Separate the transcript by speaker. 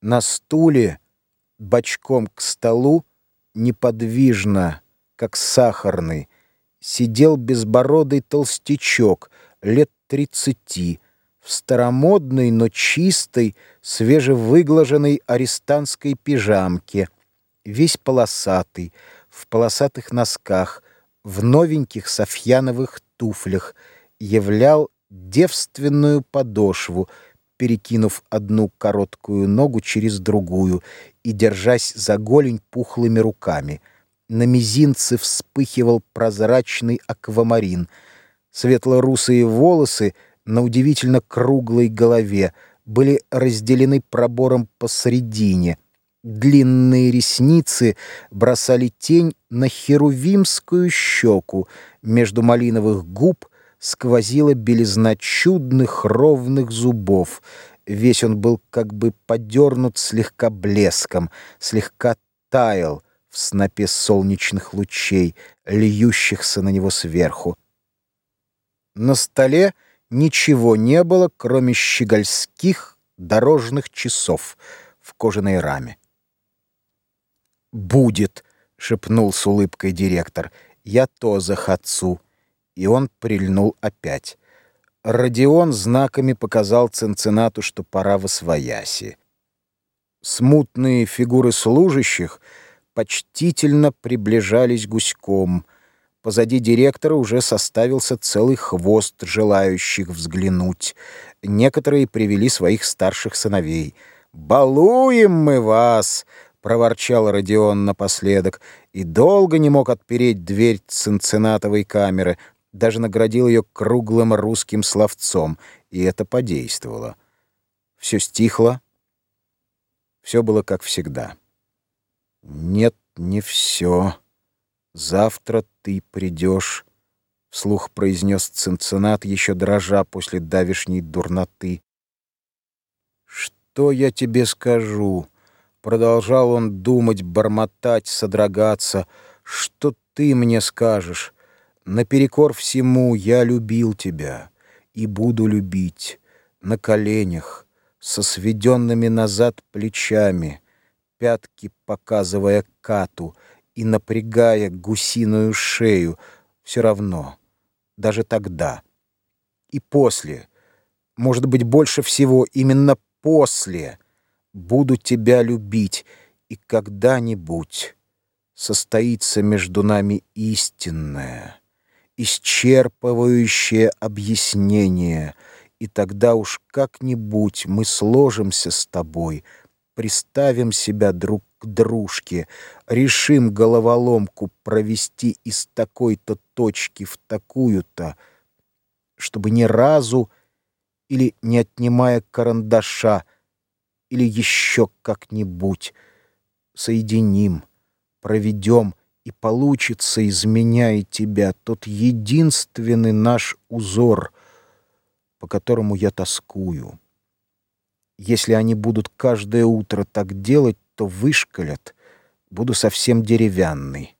Speaker 1: На стуле, бочком к столу, неподвижно, как сахарный, сидел безбородый толстячок лет тридцати, в старомодной, но чистой, свежевыглаженной арестантской пижамке, весь полосатый, в полосатых носках, в новеньких софьяновых туфлях, являл девственную подошву — перекинув одну короткую ногу через другую и держась за голень пухлыми руками. На мизинце вспыхивал прозрачный аквамарин. Светло-русые волосы на удивительно круглой голове были разделены пробором посредине. Длинные ресницы бросали тень на херувимскую щеку между малиновых губ — сквозила белизна чудных ровных зубов. Весь он был как бы подернут слегка блеском, слегка таял в снопе солнечных лучей, льющихся на него сверху. На столе ничего не было, кроме щегольских дорожных часов в кожаной раме. «Будет», — шепнул с улыбкой директор, — «я тоже хочу» и он прильнул опять. Родион знаками показал Ценцинату, что пора в освояси. Смутные фигуры служащих почтительно приближались гуськом. Позади директора уже составился целый хвост желающих взглянуть. Некоторые привели своих старших сыновей. «Балуем мы вас!» — проворчал Родион напоследок и долго не мог отпереть дверь цинцинатовой камеры — даже наградил ее круглым русским словцом, и это подействовало. Все стихло, все было как всегда. «Нет, не все. Завтра ты придешь», — вслух произнес Цинцинат, еще дрожа после давишней дурноты. «Что я тебе скажу?» — продолжал он думать, бормотать, содрогаться. «Что ты мне скажешь?» Наперекор всему я любил тебя и буду любить на коленях, со сведенными назад плечами, пятки показывая кату и напрягая гусиную шею, все равно, даже тогда. И после, может быть, больше всего именно после буду тебя любить, и когда-нибудь состоится между нами истинное исчерпывающее объяснение, и тогда уж как-нибудь мы сложимся с тобой, приставим себя друг к дружке, решим головоломку провести из такой-то точки в такую-то, чтобы ни разу или не отнимая карандаша, или еще как-нибудь соединим, проведем и получится из меня и тебя тот единственный наш узор, по которому я тоскую. Если они будут каждое утро так делать, то вышкалят, буду совсем деревянный.